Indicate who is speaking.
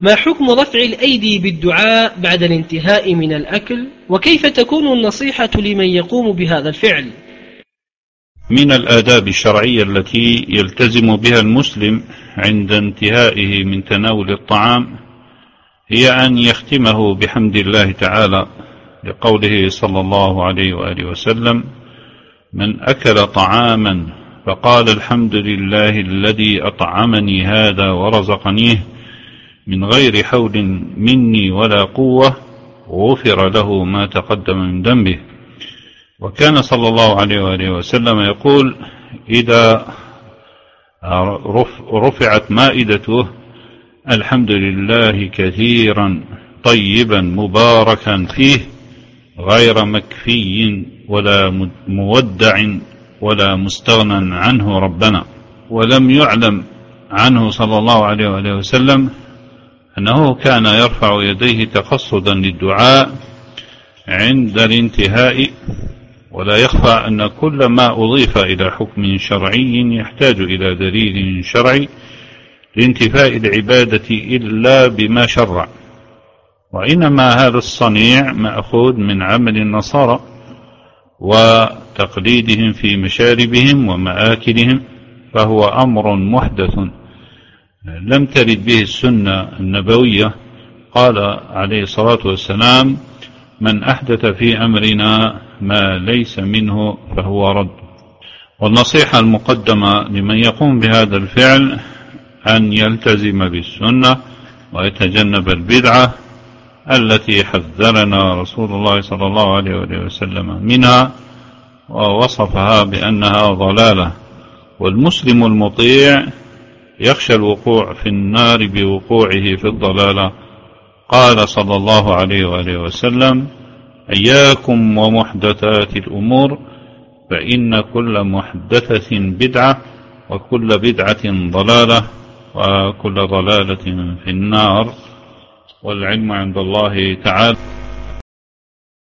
Speaker 1: ما حكم رفع الأيدي بالدعاء بعد الانتهاء من الأكل؟ وكيف تكون النصيحة لمن يقوم بهذا الفعل؟
Speaker 2: من الآداب الشرعية التي يلتزم بها المسلم عند انتهائه من تناول الطعام هي أن يختمه بحمد الله تعالى لقوله صلى الله عليه وآله وسلم من أكل طعاما فقال الحمد لله الذي أطعمني هذا ورزقنيه من غير حول مني ولا قوة غفر له ما تقدم من ذنبه. وكان صلى الله عليه وآله وسلم يقول إذا رفعت مائدته الحمد لله كثيرا طيبا مباركا فيه غير مكفي ولا مودع ولا مستغنى عنه ربنا. ولم يعلم عنه صلى الله عليه وآله وسلم أنه كان يرفع يديه تقصدا للدعاء عند الانتهاء ولا يخفى أن كل ما أضيف إلى حكم شرعي يحتاج إلى دليل شرعي لانتفاء العبادة إلا بما شرع. وإنما هذا الصنيع مأخوذ من عمل النصارى وتقليدهم في مشاربهم ومآكلهم فهو أمر محدث. لم ترد به السنة النبوية. قال عليه الصلاة والسلام من أحدث في أمرنا ما ليس منه فهو رد. والنصيحة المقدمة لمن يقوم بهذا الفعل أن يلتزم بالسنة ويتجنب البدعة التي حذرنا رسول الله صلى الله عليه وسلم منها ووصفها بأنها ضلالة. والمسلم المطيع يخشى الوقوع في النار بوقوعه في الضلالة. قال صلى الله عليه وآله وسلم إياكم ومحدثات الأمور فإن كل محدثة بدعة وكل بدعة ضلالة وكل ضلالة في النار. والعلم عند الله تعالى.